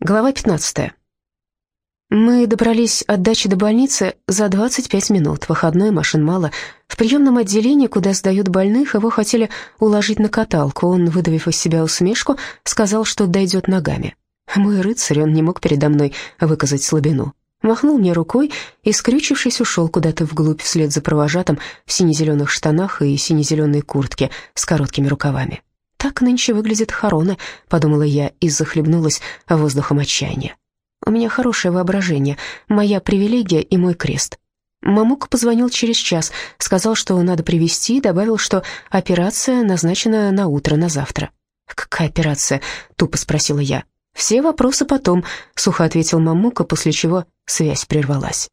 Глава 15. Мы добрались от дачи до больницы за 25 минут. Выходной, машин мало. В приемном отделении, куда сдают больных, его хотели уложить на каталку. Он, выдавив из себя усмешку, сказал, что дойдет ногами. Мой рыцарь, он не мог передо мной выказать слабину. Махнул мне рукой и, скрючившись, ушел куда-то вглубь вслед за провожатым в сине-зеленых штанах и сине-зеленой куртке с короткими рукавами. «Так нынче выглядят хороны», — подумала я и захлебнулась воздухом отчаяния. «У меня хорошее воображение, моя привилегия и мой крест». Мамук позвонил через час, сказал, что надо привезти, и добавил, что операция назначена на утро, на завтра. «Какая операция?» — тупо спросила я. «Все вопросы потом», — сухо ответил Мамука, после чего связь прервалась.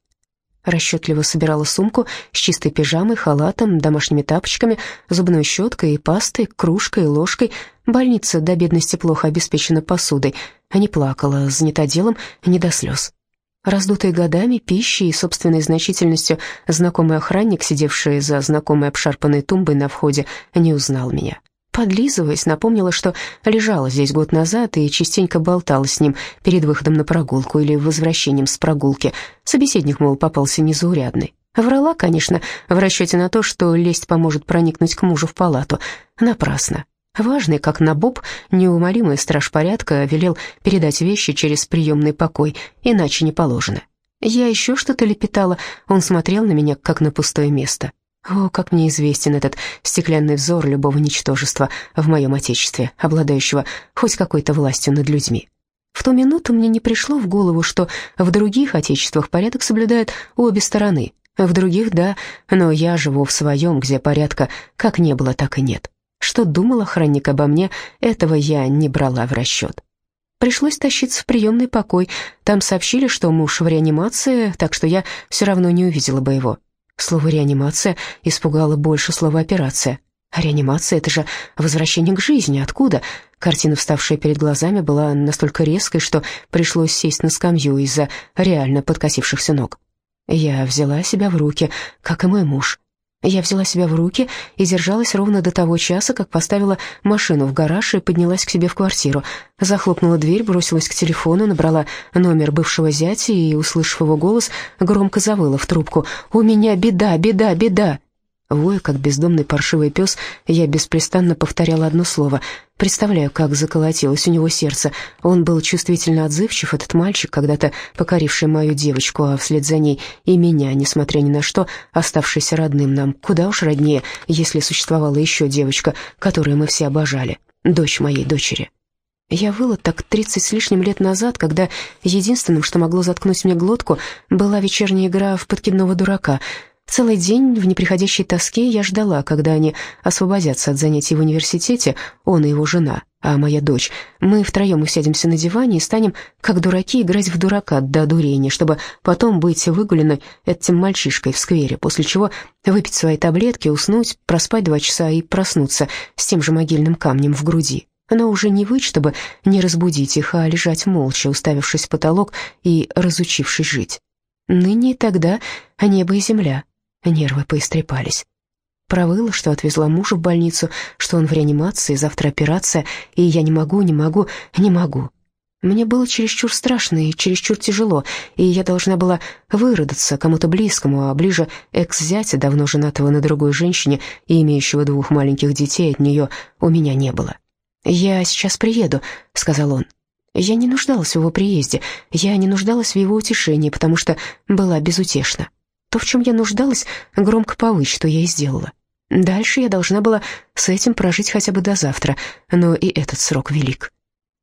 Расчетливо собирала сумку с чистой пижамой, халатом, домашними тапочками, зубной щеткой и пастой, кружкой и ложкой. Больница до бедности плохо обеспечена посудой, а не плакала, занята делом не до слез. Раздутый годами, пищей и собственной значительностью, знакомый охранник, сидевший за знакомой обшарпанной тумбой на входе, не узнал меня. Подлизываясь, напомнила, что лежала здесь год назад и частенько болтала с ним перед выходом на прогулку или возвращением с прогулки. Собеседник, мол, попался незаурядный. Врала, конечно, в расчете на то, что лесть поможет проникнуть к мужу в палату. Напрасно. Важный, как набоб, неумолимый страж порядка велел передать вещи через приемный покой, иначе не положено. Я еще что-то лепетала, он смотрел на меня, как на пустое место. О, как мне известен этот стеклянный взор любого ничтожества в моем отечестве, обладающего хоть какой-то властью над людьми. В ту минуту мне не пришло в голову, что в других отечествах порядок соблюдают обе стороны. В других — да, но я живу в своем, где порядка как не было, так и нет. Что думал охранник обо мне, этого я не брала в расчет. Пришлось тащиться в приемный покой. Там сообщили, что муж в реанимации, так что я все равно не увидела бы его. Слово «реанимация» испугало больше слова «операция». А реанимация — это же возвращение к жизни. Откуда? Картина, вставшая перед глазами, была настолько резкой, что пришлось сесть на скамью из-за реально подкосившихся ног. Я взяла себя в руки, как и мой муж. Я взяла себя в руки и держалась ровно до того часа, как поставила машину в гараж и поднялась к себе в квартиру. Захлопнула дверь, бросилась к телефону, набрала номер бывшего зятя и, услышав его голос, громко завыла в трубку. «У меня беда, беда, беда!» Воя, как бездомный паршивый пес, я беспрестанно повторяла одно слово. Представляю, как заколотилось у него сердце. Он был чувствительно отзывчив, этот мальчик, когда-то покоривший мою девочку, а вслед за ней и меня, несмотря ни на что, оставшийся родным нам. Куда уж роднее, если существовала еще девочка, которую мы все обожали, дочь моей дочери. Я выла так тридцать с лишним лет назад, когда единственным, что могло заткнуть мне глотку, была вечерняя игра в подкидного дурака — Целый день в неприходящей тоске я ждала, когда они освободятся от занятий в университете, он и его жена, а моя дочь. Мы втроем усядемся на диване и станем, как дураки, играть в дурака до дурения, чтобы потом быть выгуленной этим мальчишкой в сквере, после чего выпить свои таблетки, уснуть, проспать два часа и проснуться с тем же могильным камнем в груди. Но уже не выть, чтобы не разбудить их, а лежать молча, уставившись в потолок и разучившись жить. Ныне и тогда небо и земля — Нервы поистрепались. Провыла, что отвезла мужа в больницу, что он в реанимации, завтра операция, и я не могу, не могу, не могу. Мне было чересчур страшно и чересчур тяжело, и я должна была выродаться кому-то близкому, а ближе экс-зятя, давно женатого на другой женщине и имеющего двух маленьких детей от нее, у меня не было. «Я сейчас приеду», — сказал он. Я не нуждалась в его приезде, я не нуждалась в его утешении, потому что была безутешна. То, в чем я нуждалась, громко повысь, что я и сделала. Дальше я должна была с этим прожить хотя бы до завтра, но и этот срок велик.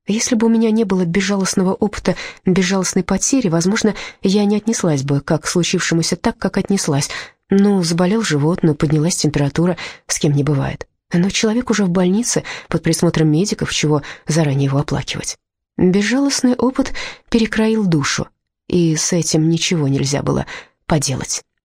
Если бы у меня не было безжалостного опыта, безжалостной потери, возможно, я не отнеслась бы как к случившемуся так, как отнеслась. Ну, заболел живот, но поднялась температура, с кем не бывает. Но человек уже в больнице, под присмотром медиков, чего заранее его оплакивать. Безжалостный опыт перекроил душу, и с этим ничего нельзя было поделать.